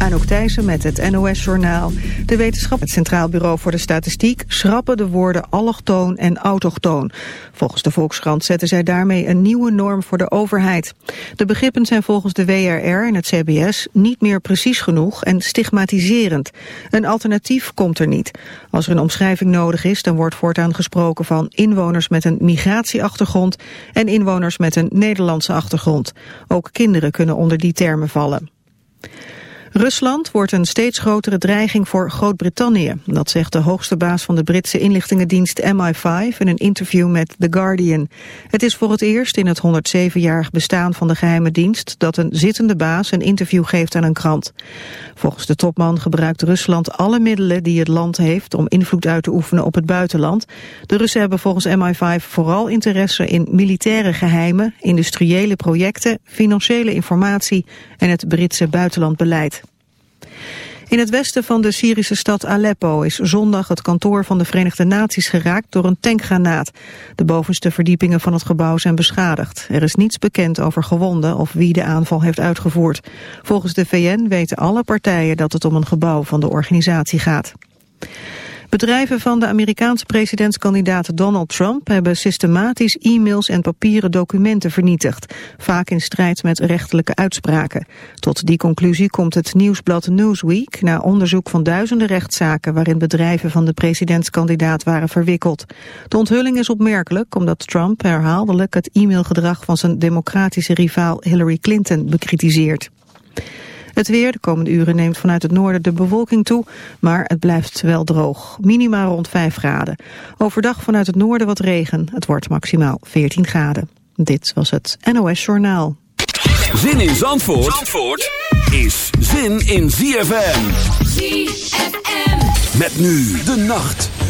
Anouk Thijssen met het NOS-journaal. De wetenschap, het Centraal Bureau voor de Statistiek, schrappen de woorden allochtoon en autochtoon. Volgens de Volkskrant zetten zij daarmee een nieuwe norm voor de overheid. De begrippen zijn volgens de WRR en het CBS niet meer precies genoeg en stigmatiserend. Een alternatief komt er niet. Als er een omschrijving nodig is, dan wordt voortaan gesproken van inwoners met een migratieachtergrond en inwoners met een Nederlandse achtergrond. Ook kinderen kunnen onder die termen vallen. Rusland wordt een steeds grotere dreiging voor Groot-Brittannië. Dat zegt de hoogste baas van de Britse inlichtingendienst MI5 in een interview met The Guardian. Het is voor het eerst in het 107-jarig bestaan van de geheime dienst... dat een zittende baas een interview geeft aan een krant. Volgens de topman gebruikt Rusland alle middelen die het land heeft... om invloed uit te oefenen op het buitenland. De Russen hebben volgens MI5 vooral interesse in militaire geheimen... industriële projecten, financiële informatie en het Britse buitenlandbeleid. In het westen van de Syrische stad Aleppo is zondag het kantoor van de Verenigde Naties geraakt door een tankgranaat. De bovenste verdiepingen van het gebouw zijn beschadigd. Er is niets bekend over gewonden of wie de aanval heeft uitgevoerd. Volgens de VN weten alle partijen dat het om een gebouw van de organisatie gaat. Bedrijven van de Amerikaanse presidentskandidaat Donald Trump hebben systematisch e-mails en papieren documenten vernietigd, vaak in strijd met rechtelijke uitspraken. Tot die conclusie komt het nieuwsblad Newsweek na onderzoek van duizenden rechtszaken waarin bedrijven van de presidentskandidaat waren verwikkeld. De onthulling is opmerkelijk omdat Trump herhaaldelijk het e-mailgedrag van zijn democratische rivaal Hillary Clinton bekritiseert. Het weer de komende uren neemt vanuit het noorden de bewolking toe, maar het blijft wel droog. Minima rond 5 graden. Overdag vanuit het noorden wat regen. Het wordt maximaal 14 graden. Dit was het NOS Journaal. Zin in Zandvoort, Zandvoort is zin in ZFM. ZFM. Met nu de nacht.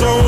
Think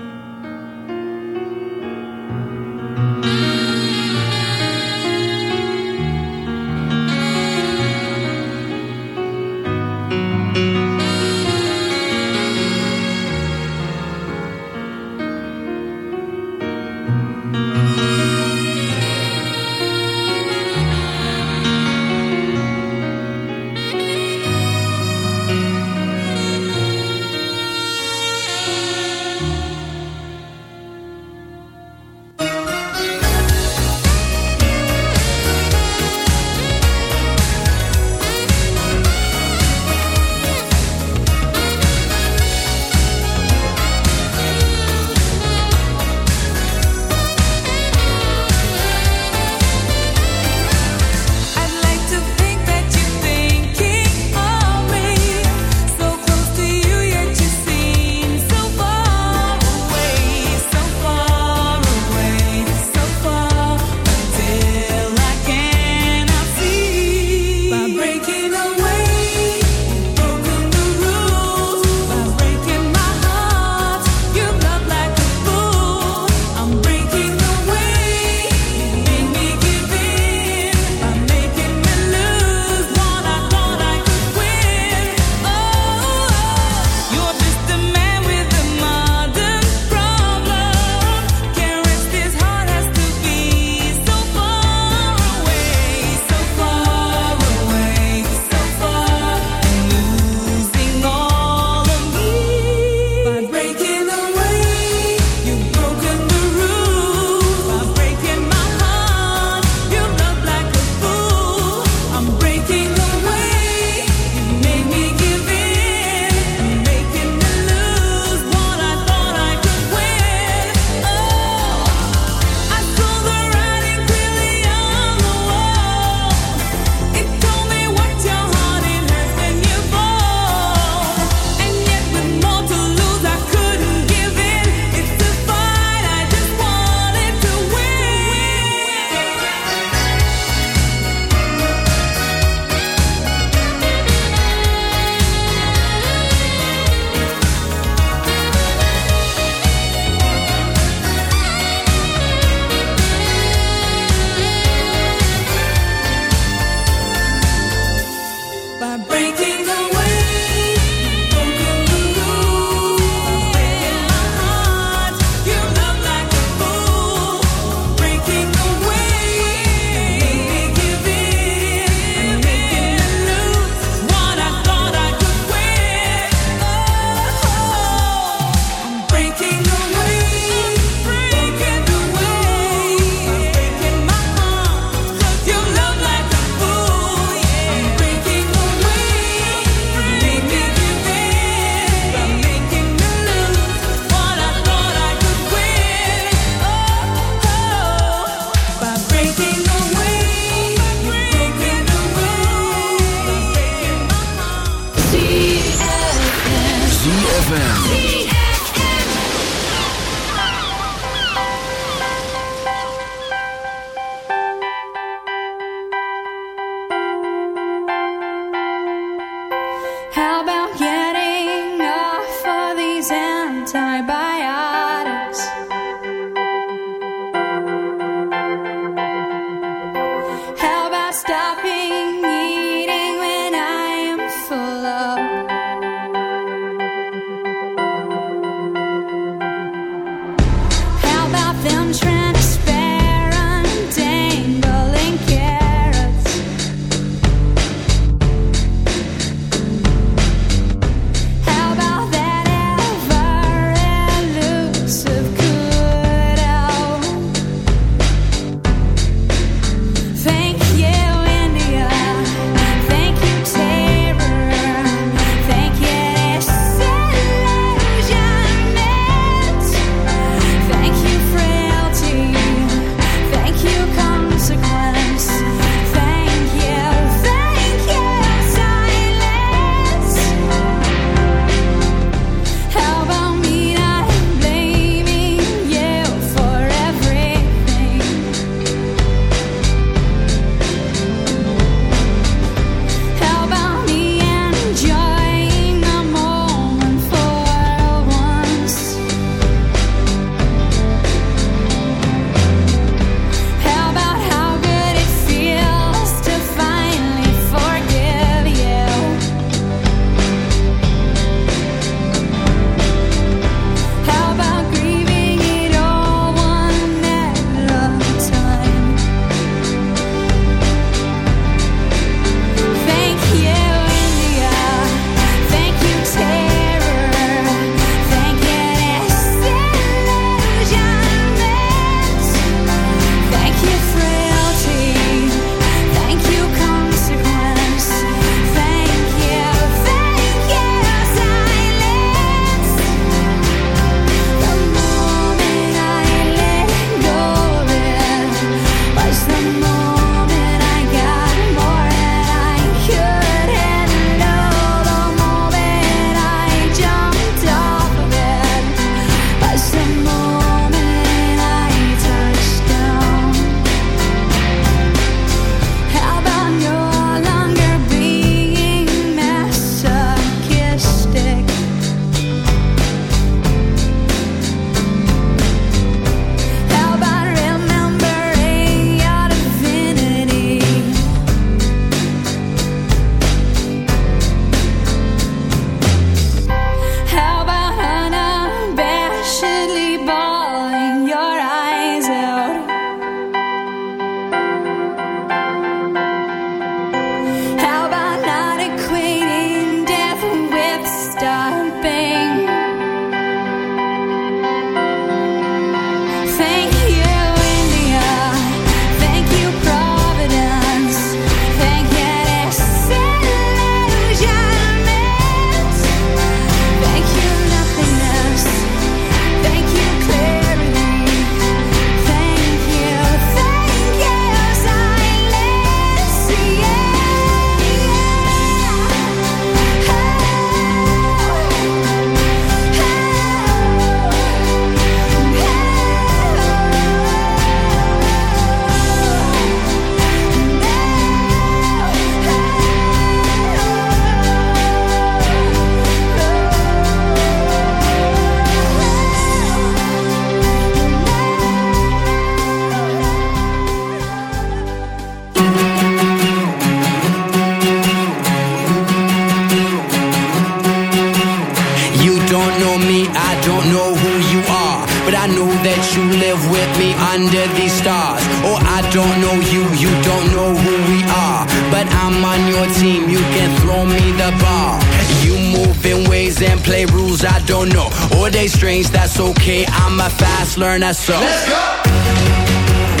Learn that so. Let's go!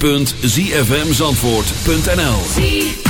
www.zfmzandvoort.nl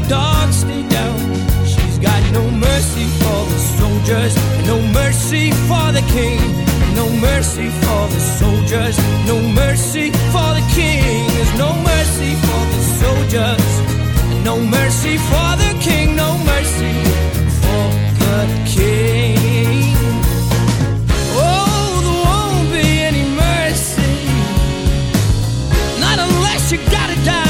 leash, good dog, stay down. She's got no mercy for the soldiers, no mercy for the king no mercy for the soldiers, no mercy for the king. There's no mercy for the soldiers, no mercy for the king, no mercy for the king. Oh, there won't be any mercy, not unless you got a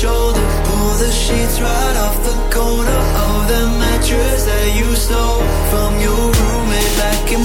shoulder. Pull the sheets right off the corner of the mattress that you stole from your roommate back in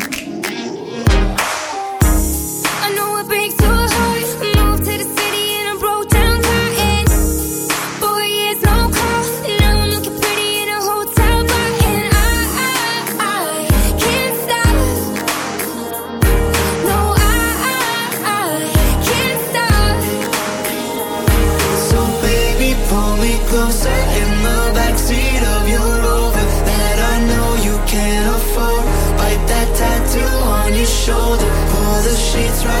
sheets right